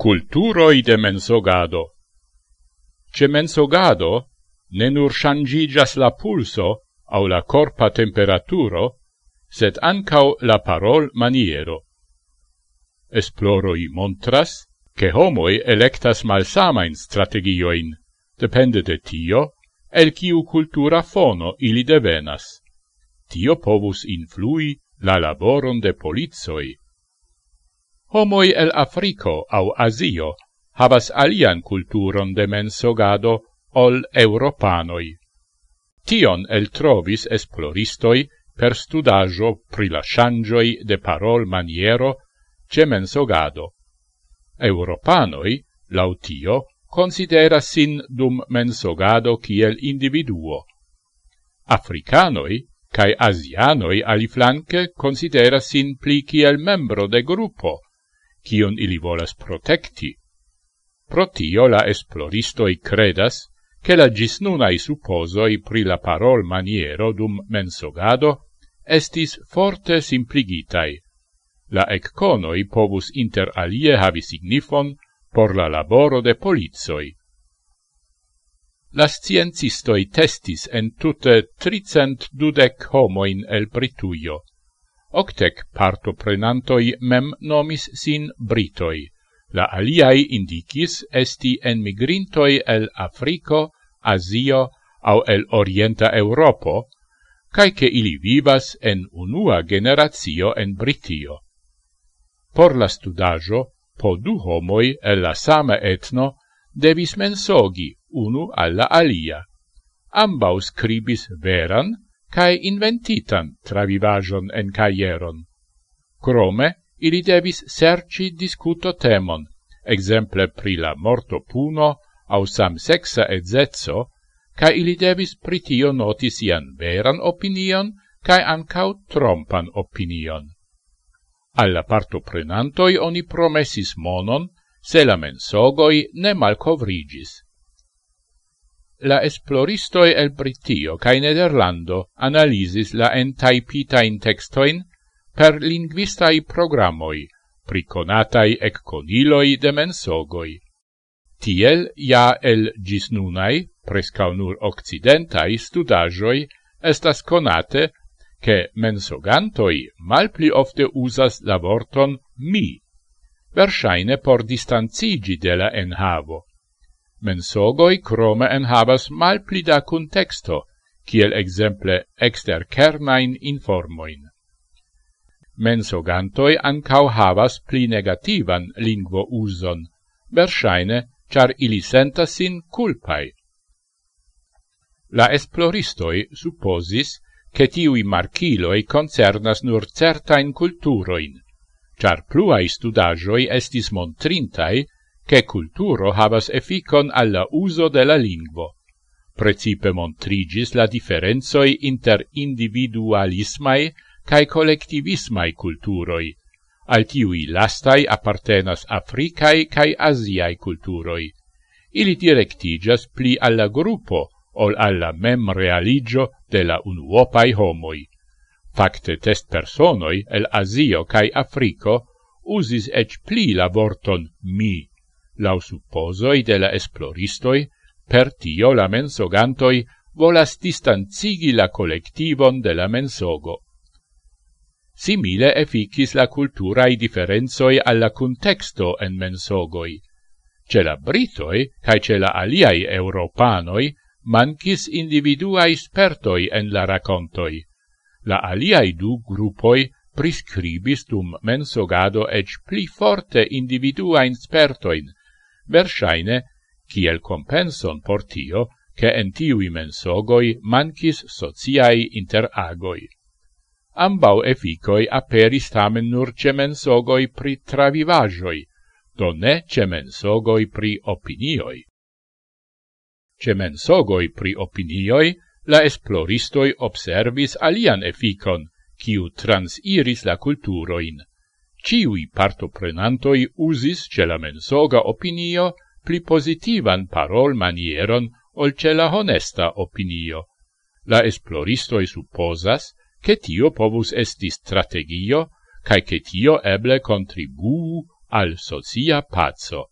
culturoi de mensogado. Ce mensogado ne nur shangigas la pulso au la corpa temperaturo, sed ancau la parol maniero. Esploroi montras che homoi electas malsamain strategioin, depende de tio, el ciu cultura fono ili devenas. Tio povus influi la laboron de polizoi, homoi el Africo au Asio havas alian culturon de mensogado ol europanoi. Tion el trovis esploristoi per studajo pri la changioi de parol maniero ce mensogado. Europanoi, lautio, considera sin dum mensogado kiel individuo. Africanoi cae Asianoi aliflanque considera sin pli kiel membro de gruppo, cion ili volas protecti. Pro tio la esploristoi credas che la gisnunai supposoi pri la parol maniero dum mensogado estis forte simpligitai. La ecconoi povus inter alie havi signifon por la laboro de polizoi. La sciencistoi testis en tutte tricent dudec homoin el Britujo, Octec partoprenantoi mem nomis sin Britoi, la aliai indicis esti emigrintoi el Africo, Asio, au el Orienta Europo, cae che ili vivas en unua generatio en Britio. Por la studajo, po du homoi el la sama etno devis mensogi unu alla alia. Ambau scribis veran, cae inventitan travivajon en caieron. Crome, ili devis serci discuto temon, exemple pri la morto puno au sam sexa edzezzo, ca ili devis pritio noti sian veran opinion cae ancau trompan opinion. Alla parto prenantoi oni promesis monon, se la mensogoi ne malcovrigis la esploristoi el Britio cae Nederlando analisis la entaipita in textoin per linguistai programoi, priconatai ec coniloi de mensogoi. Tiel ja el gis nunai, prescau nur occidentai studajoi, estas conate che mensogantoi malpli ofte usas la vorton mi, versaine por distanzigi de la enhavo. Mensogoi crome enhavas mal da contexto, kiel exemple exter kernain informoin. Mensogantoi ancau havas pli negativan lingvo uson, versaine, char ili sentas sin culpai. La esploristoi supposis che tiui marciloi concernas nur certain culturoin, char pluai studagioi estis montrintai che culturo havas efficon alla uso de la lingvo. Precipe montrigis la differenzoi inter individualismai cae collectivismai culturoi, al tiui lastai appartenas africai cae asiai culturoi. Ili directigas pli alla gruppo, ol alla mem realigio de la unuopai homoi. Facte test personoi el Asio cae Africo usis ec pli la vorton mi lau supposoi de la esploristoi, per tio la mensogantoi volas distanzigi la collectivon de la mensogo. Simile efficis la culturae differenzoi alla contexto en mensogoi. Ce la Britoi, cae ce la aliai Europanoi, mancis individuae spertoi en la racontoi. La aliai du gruppoi prescribis dum mensogado ec pli forte individuain spertoin, versaine, kiel compenson por tio, che en tiui mensogoi mancis sociai interagoi. Ambau efficoi aperis tamen nur ce mensogoi pri travivajoi, do ne ce mensogoi pri opinioi. Ce mensogoi pri opinioi, la esploristoi observis alian efficon, kiu transiris la culturoin ciui partoprenantoi usis ce la mensoga opinio pli positivan parol manieron ol ce la honesta opinio. La esploristoi supposas che tio povus esti strategio, cae che tio eble contribuu al socia pazzo.